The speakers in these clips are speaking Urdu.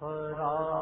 خرا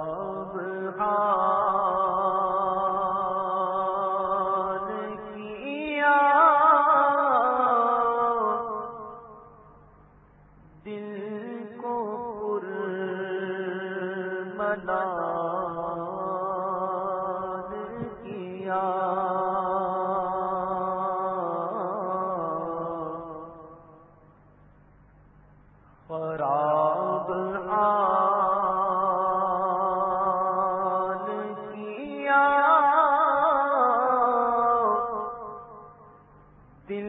دل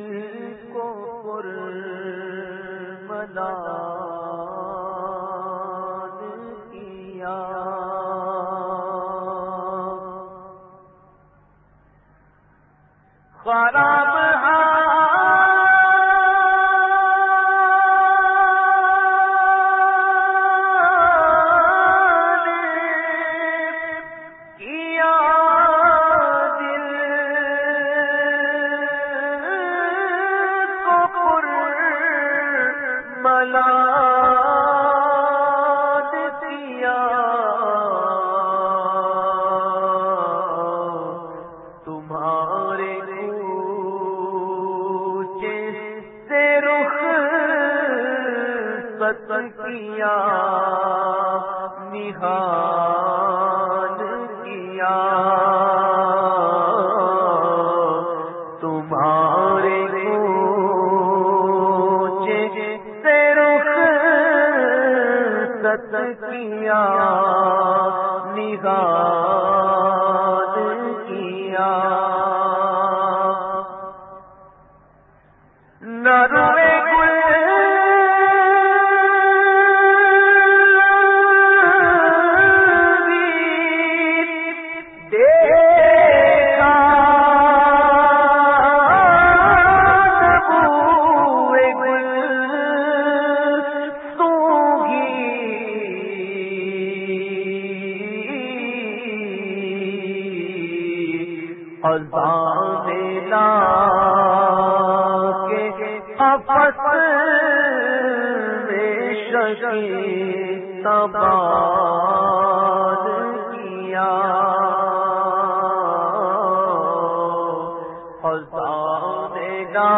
کو پر منا کیا نہاد کیا۔ تمہارے رخ ست کیا۔ نگاہ خزاں لا کے اپس میں شکی تباد کیا۔ خزاں لا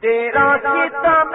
تیرا کتاب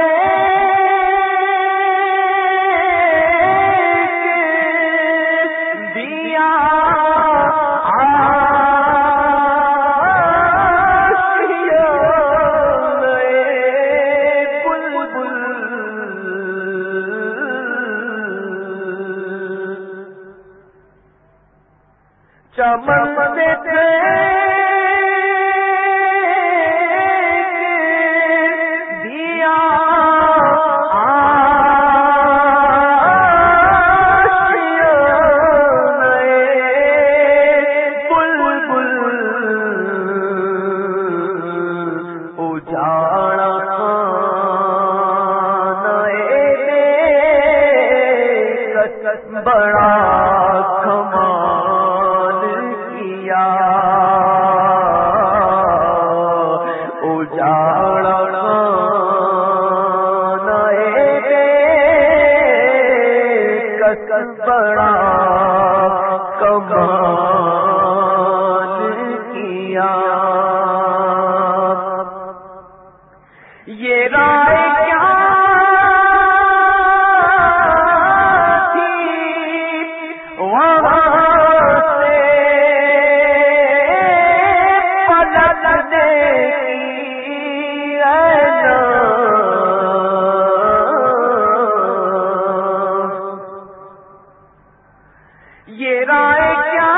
چمن دے یہ رائے کیا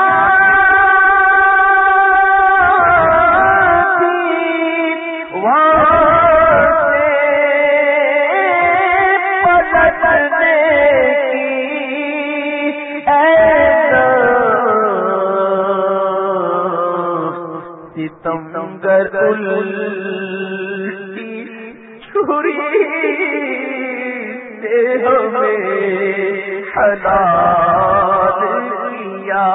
چھری ہمیں ہلا گیا۔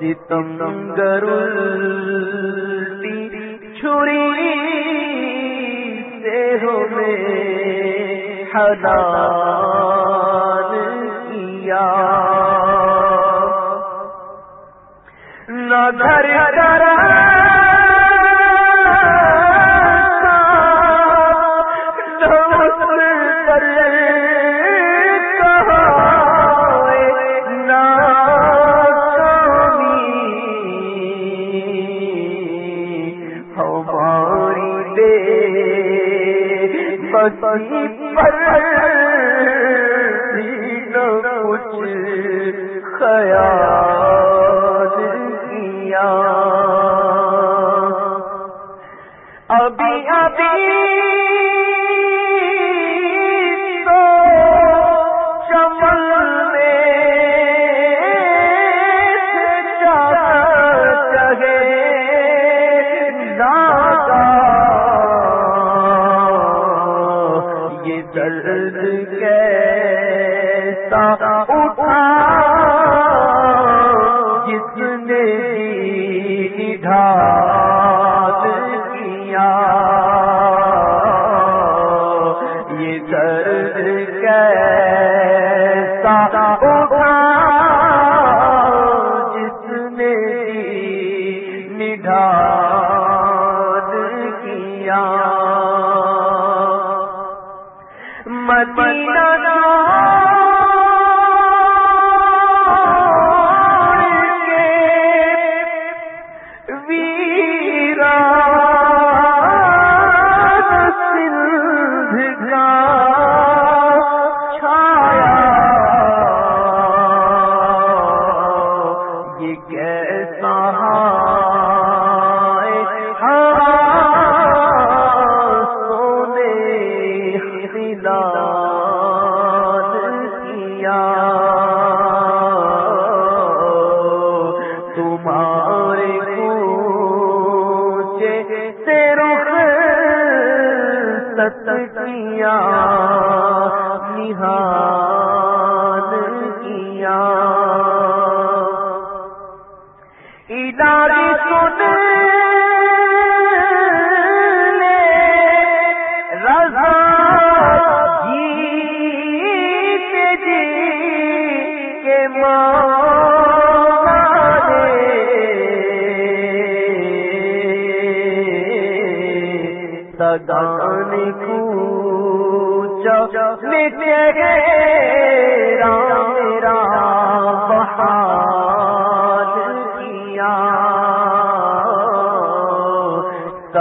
ستم گرولٹی چھری سے ہو گئے نہ گھر ابھی ابھی جانا۔ کیا نہار کیا ادارہ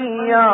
کیا